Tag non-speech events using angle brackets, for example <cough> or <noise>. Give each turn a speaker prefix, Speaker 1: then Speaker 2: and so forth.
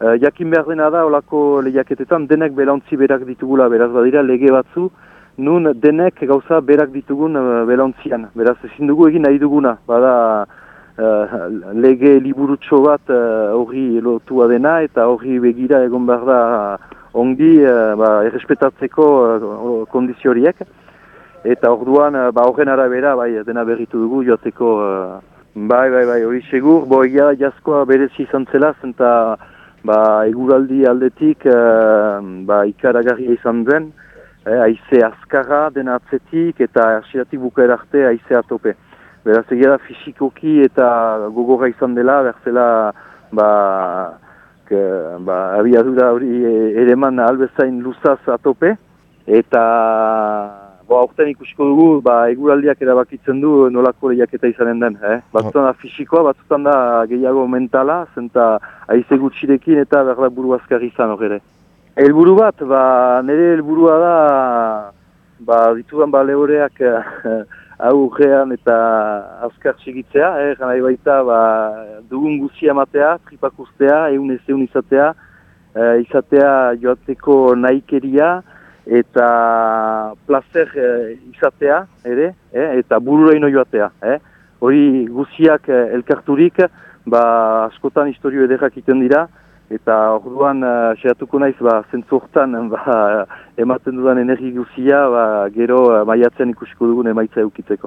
Speaker 1: Uh, jakin behar dena da, olako lehiaketetan, denek belauntzi berak ditugula, beraz badira lege batzu, nun denek gauza berak ditugun uh, belauntzian. Beraz, ezin dugu egin nahi duguna, bada uh, lege liburutxo bat hori lotua dena, eta hori begira egon behar da ongi ba, errespetatzeko kondizio horiek. Eta orduan, ba, horren arabera, bai, dena berritu dugu, joateko... Bai, bai, bai, hori segur, bo egia jazkoa berezi izan zela, zenta ba, eguraldi aldetik e, ba, ikaragarria izan duen, e, aize azkarra dena atzetik eta asiratik bukaer arte aize atope. Beraz egia da fizikoki eta gogorra izan dela, berzela ba, ke, ba, abiadura hori ere man albezain luzaz atope, eta Bo, aurten ikusiko dugu, ba, eguraldiak erabakitzen du nolako lehiaketa izanen den. Eh? Batzutan da fisikoa, batzutan da gehiago mentala, zenta aize gutxirekin eta berda buru azkarri izan horre. Elburu bat, ba, nire helburua da, ba, ditudan ba, lehoreak <laughs> hau urrean eta azkar txigitzea, eh? gana baita ba, dugun guzia matea, tripak ustea, egun ez egun izatea, eh, izatea joateko naikeria, eta placer eh, izatea ere, eh, eta bururaino joatea. Eh. Hori guziak elkarturik, ba, askotan historio ederrak iten dira, eta orduan uh, xeratuko naiz, ba, zentzu hortan, <laughs> ba, ematen dudan energi guzia, ba, gero maiatzen ikusiko dugun emaitza eukitzeko.